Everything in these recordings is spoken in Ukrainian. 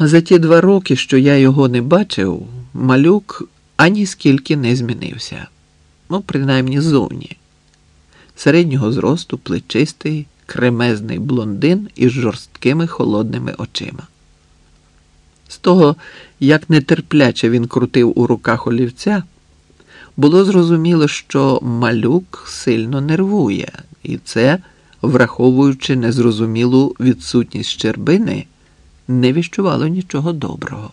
За ті два роки, що я його не бачив, малюк ані скільки не змінився. Ну, принаймні зовні. Середнього зросту, плечистий, кремезний блондин із жорсткими холодними очима. З того, як нетерпляче він крутив у руках олівця, було зрозуміло, що малюк сильно нервує, і це, враховуючи незрозумілу відсутність щербини, не віщувало нічого доброго.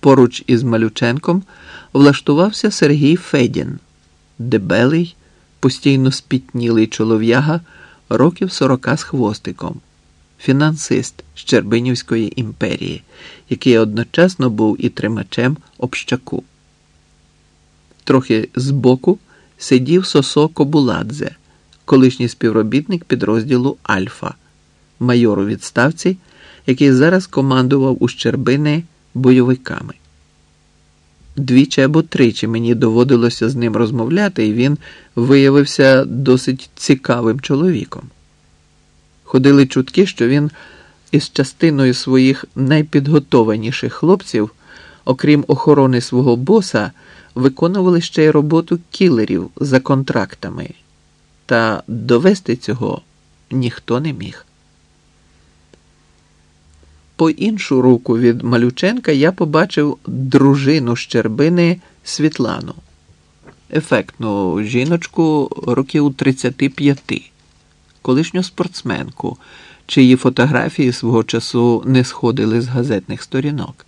Поруч із Малюченком влаштувався Сергій Федін, дебелий, постійно спітнілий чолов'яга років сорока з хвостиком, фінансист Щербинівської імперії, який одночасно був і тримачем общаку. Трохи збоку сидів Сосо Кобуладзе, колишній співробітник підрозділу Альфа, майор у відставці, який зараз командував у Щербини бойовиками. Двічі або тричі мені доводилося з ним розмовляти, і він виявився досить цікавим чоловіком. Ходили чутки, що він із частиною своїх найпідготованіших хлопців, окрім охорони свого боса, виконували ще й роботу кілерів за контрактами, та довести цього ніхто не міг. По іншу руку від Малюченка я побачив дружину Щербини Світлану, ефектну жіночку років 35, колишню спортсменку, чиї фотографії свого часу не сходили з газетних сторінок.